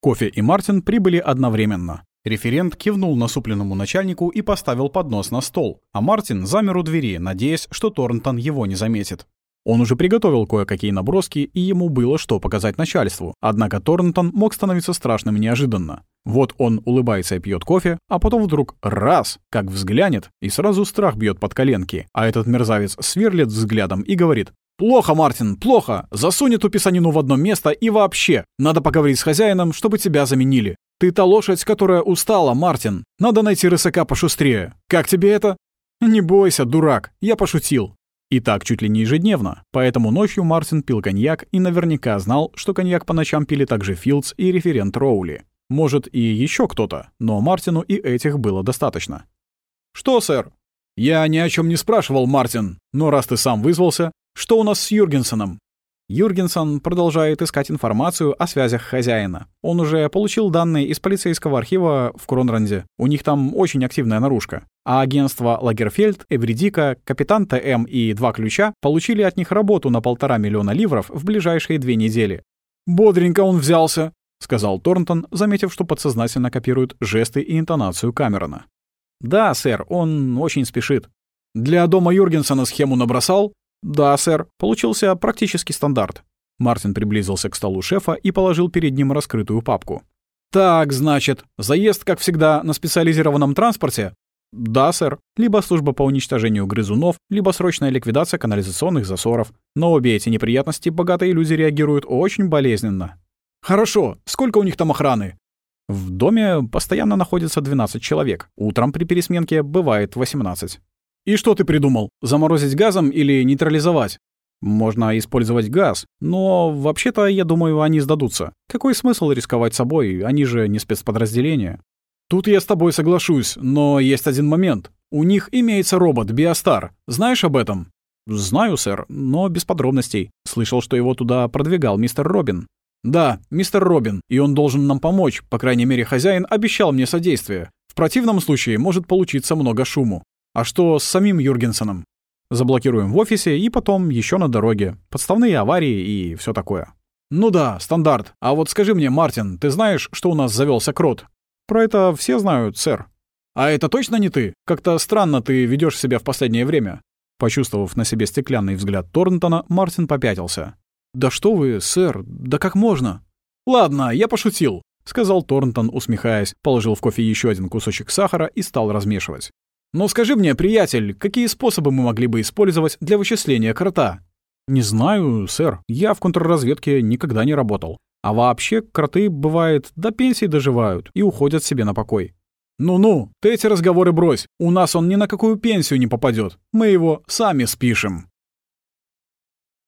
Кофе и Мартин прибыли одновременно. Референт кивнул насупленному начальнику и поставил поднос на стол, а Мартин замер у двери, надеясь, что Торнтон его не заметит. Он уже приготовил кое-какие наброски, и ему было что показать начальству. Однако Торнтон мог становиться страшным неожиданно. Вот он улыбается и пьет кофе, а потом вдруг раз, как взглянет, и сразу страх бьет под коленки. А этот мерзавец сверлит взглядом и говорит «Плохо, Мартин, плохо! Засунь эту писанину в одно место и вообще! Надо поговорить с хозяином, чтобы тебя заменили. Ты та лошадь, которая устала, Мартин. Надо найти рысака пошустрее. Как тебе это? Не бойся, дурак, я пошутил. И так чуть ли не ежедневно. Поэтому ночью Мартин пил коньяк и наверняка знал, что коньяк по ночам пили также Филдс и референт Роули. Может, и еще кто-то, но Мартину и этих было достаточно. «Что, сэр?» «Я ни о чем не спрашивал, Мартин, но раз ты сам вызвался, что у нас с Юргенсеном?» Юргенсон продолжает искать информацию о связях хозяина. Он уже получил данные из полицейского архива в Кронранде. У них там очень активная наружка. А агентство Лагерфельд, Эвридика, Капитан ТМ и Два Ключа получили от них работу на полтора миллиона ливров в ближайшие две недели. «Бодренько он взялся», — сказал Торнтон, заметив, что подсознательно копирует жесты и интонацию Камерона. «Да, сэр, он очень спешит. Для дома Юргенсона схему набросал?» «Да, сэр. Получился практически стандарт». Мартин приблизился к столу шефа и положил перед ним раскрытую папку. «Так, значит, заезд, как всегда, на специализированном транспорте?» «Да, сэр. Либо служба по уничтожению грызунов, либо срочная ликвидация канализационных засоров. Но обе эти неприятности богатые люди реагируют очень болезненно». «Хорошо. Сколько у них там охраны?» В доме постоянно находится 12 человек. Утром при пересменке бывает 18. «И что ты придумал? Заморозить газом или нейтрализовать?» «Можно использовать газ, но вообще-то, я думаю, они сдадутся. Какой смысл рисковать собой? Они же не спецподразделения». «Тут я с тобой соглашусь, но есть один момент. У них имеется робот Биостар. Знаешь об этом?» «Знаю, сэр, но без подробностей. Слышал, что его туда продвигал мистер Робин». «Да, мистер Робин, и он должен нам помочь, по крайней мере, хозяин обещал мне содействие. В противном случае может получиться много шуму. А что с самим Юргенсеном? Заблокируем в офисе и потом еще на дороге. Подставные аварии и все такое. Ну да, стандарт. А вот скажи мне, Мартин, ты знаешь, что у нас завелся крот? Про это все знают, сэр. А это точно не ты? Как-то странно ты ведешь себя в последнее время. Почувствовав на себе стеклянный взгляд Торнтона, Мартин попятился. «Да что вы, сэр, да как можно?» «Ладно, я пошутил», — сказал Торнтон, усмехаясь, положил в кофе еще один кусочек сахара и стал размешивать. Но скажи мне, приятель, какие способы мы могли бы использовать для вычисления крота? Не знаю, сэр. Я в контрразведке никогда не работал. А вообще, кроты, бывает, до пенсии доживают и уходят себе на покой. Ну-ну, ты эти разговоры брось. У нас он ни на какую пенсию не попадет. Мы его сами спишем.